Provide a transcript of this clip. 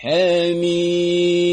حميم.